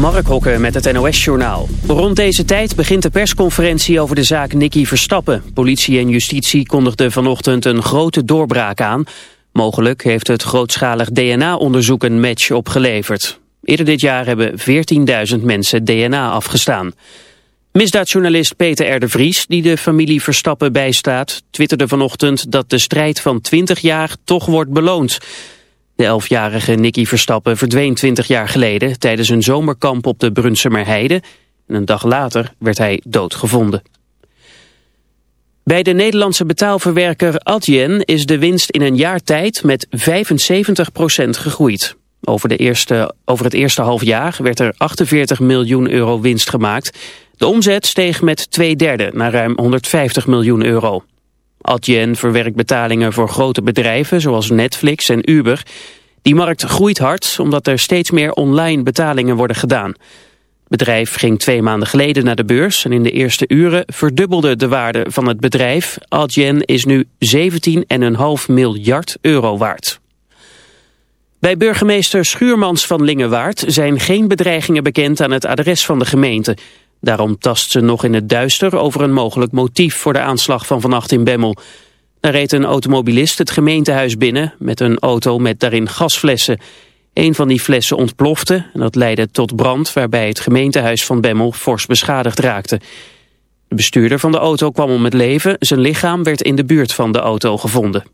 Mark Hokke met het NOS-journaal. Rond deze tijd begint de persconferentie over de zaak Nicky Verstappen. Politie en justitie kondigden vanochtend een grote doorbraak aan. Mogelijk heeft het grootschalig DNA-onderzoek een match opgeleverd. Eerder dit jaar hebben 14.000 mensen DNA afgestaan. Misdaadjournalist Peter R. de Vries, die de familie Verstappen bijstaat... twitterde vanochtend dat de strijd van 20 jaar toch wordt beloond... De elfjarige Nicky Verstappen verdween 20 jaar geleden tijdens een zomerkamp op de Brunsumer Heide. En een dag later werd hij doodgevonden. Bij de Nederlandse betaalverwerker Adyen is de winst in een jaar tijd met 75% gegroeid. Over, de eerste, over het eerste half jaar werd er 48 miljoen euro winst gemaakt. De omzet steeg met twee derde naar ruim 150 miljoen euro. Adyen verwerkt betalingen voor grote bedrijven zoals Netflix en Uber. Die markt groeit hard omdat er steeds meer online betalingen worden gedaan. Het bedrijf ging twee maanden geleden naar de beurs en in de eerste uren verdubbelde de waarde van het bedrijf. Adyen is nu 17,5 miljard euro waard. Bij burgemeester Schuurmans van Lingewaard zijn geen bedreigingen bekend aan het adres van de gemeente. Daarom tast ze nog in het duister over een mogelijk motief voor de aanslag van vannacht in Bemmel. Daar reed een automobilist het gemeentehuis binnen met een auto met daarin gasflessen. Een van die flessen ontplofte en dat leidde tot brand waarbij het gemeentehuis van Bemmel fors beschadigd raakte. De bestuurder van de auto kwam om het leven, zijn lichaam werd in de buurt van de auto gevonden.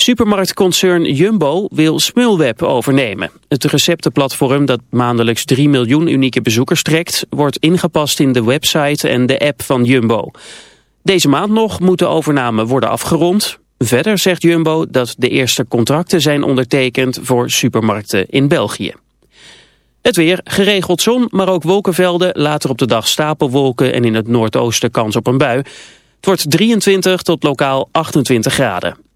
Supermarktconcern Jumbo wil Smulweb overnemen. Het receptenplatform dat maandelijks 3 miljoen unieke bezoekers trekt... wordt ingepast in de website en de app van Jumbo. Deze maand nog moet de overname worden afgerond. Verder zegt Jumbo dat de eerste contracten zijn ondertekend... voor supermarkten in België. Het weer, geregeld zon, maar ook wolkenvelden. Later op de dag stapelwolken en in het noordoosten kans op een bui... Het wordt 23 tot lokaal 28 graden.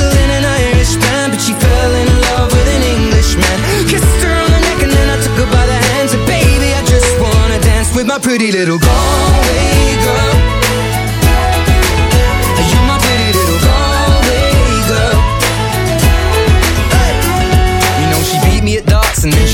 in an Irish band, but she fell in love with an Englishman. Kissed her on the neck and then I took her by the baby, I just wanna dance with my pretty little Galway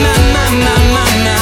My, my, my, my, my.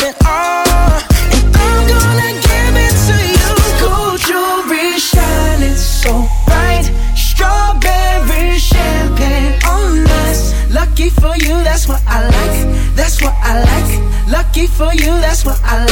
you, that's what I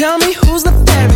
tell me who's the fairest.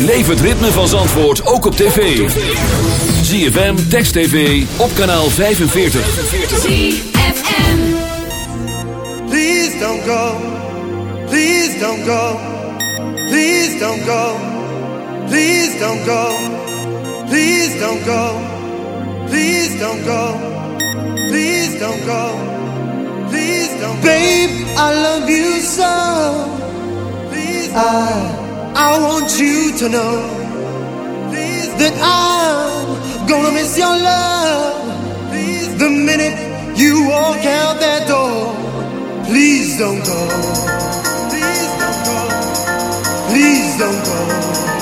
Beleef het ritme van Zandvoort ook op tv. ZFM, Text TV, op kanaal 45. ZFM Please don't go, please don't go, please don't go, please don't go, please don't go, please don't go, please don't go, please don't go. Babe, I love you so, please I I want you to know Please. that I'm gonna miss your love. Please. The minute you walk out that door, please don't go. Please don't go. Please don't go.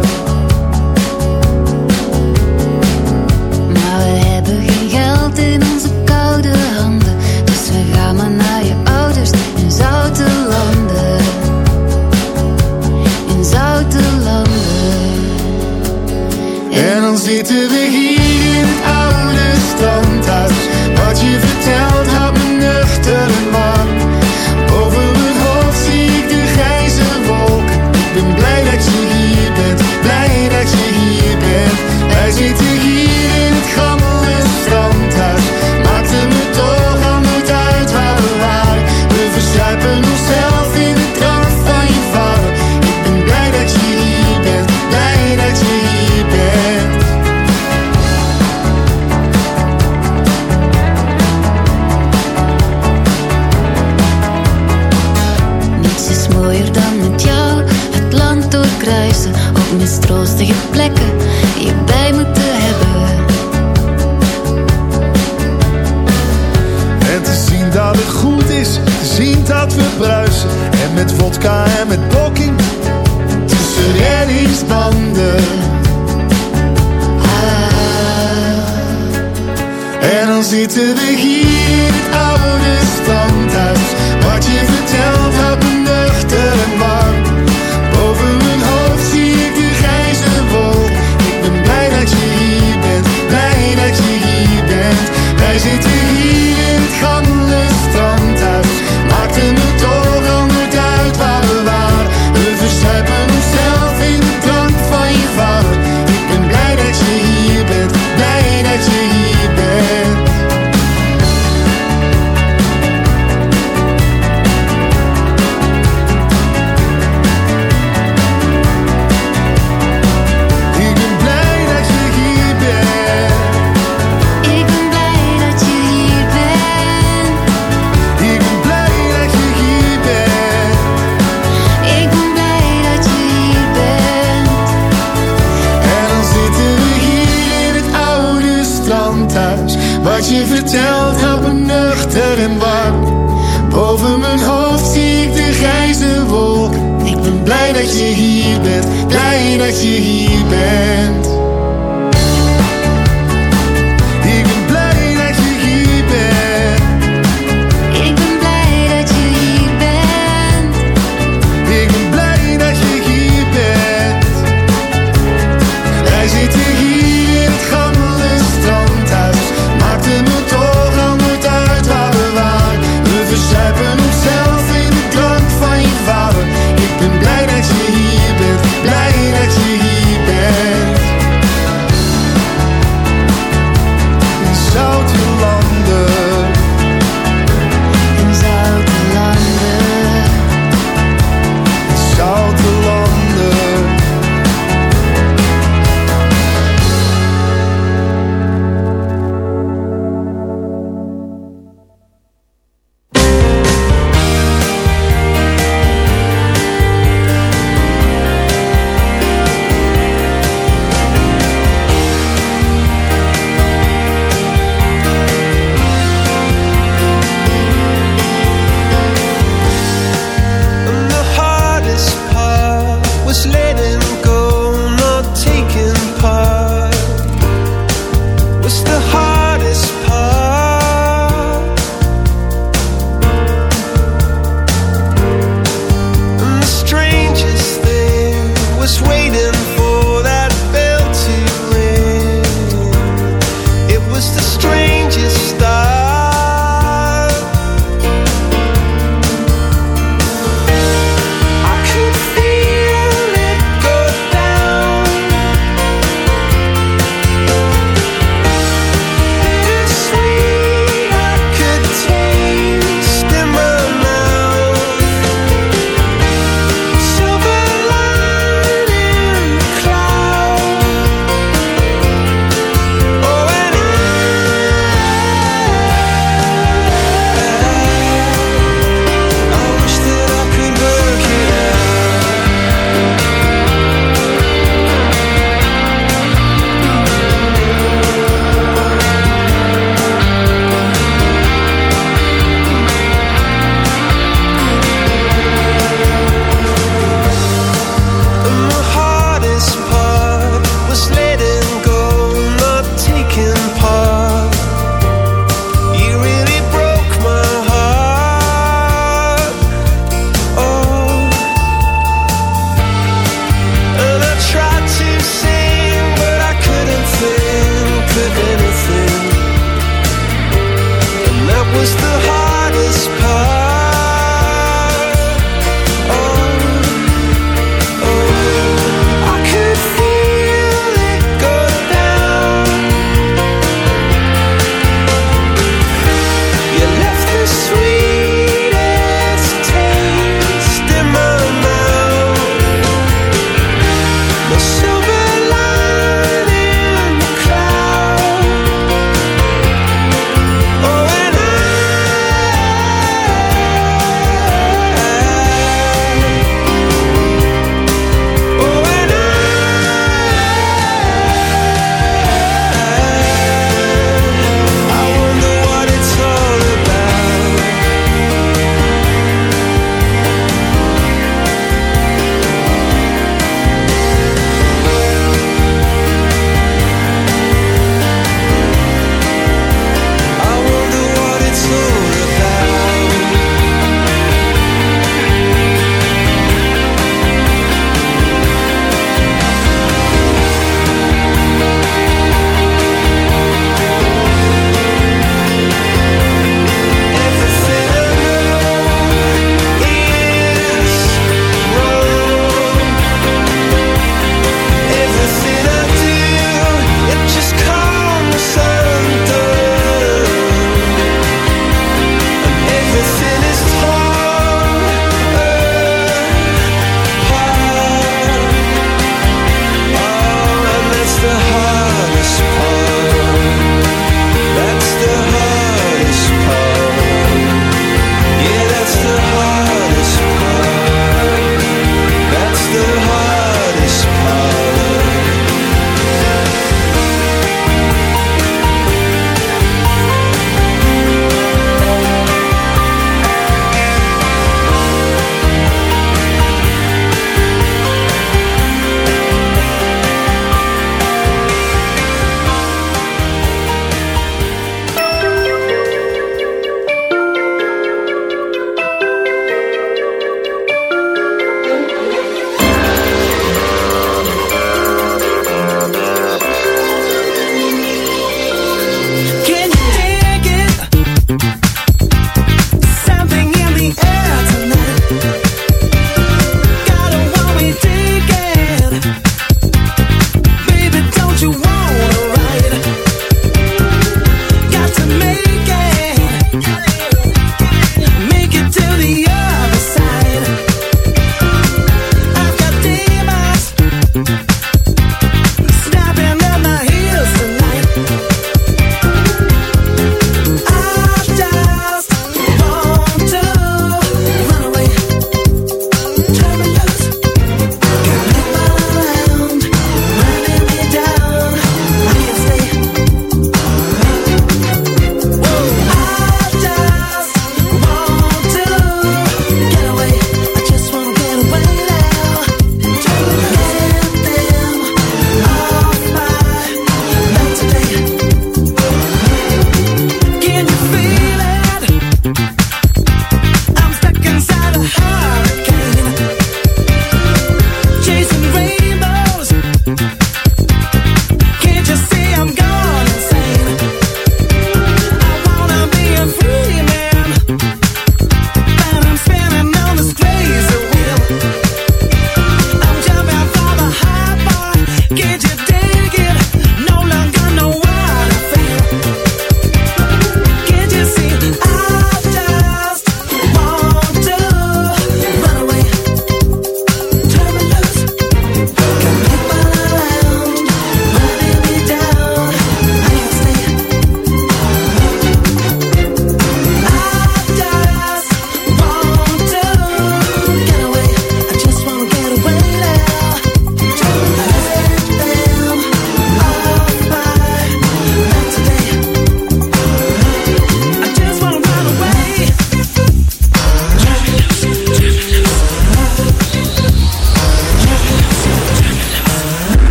met vodka en met blokking tussen reddingsbanden. Ah, en dan zitten we hier in het oude stad. ik zie hier ben.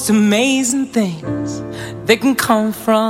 most amazing things that can come from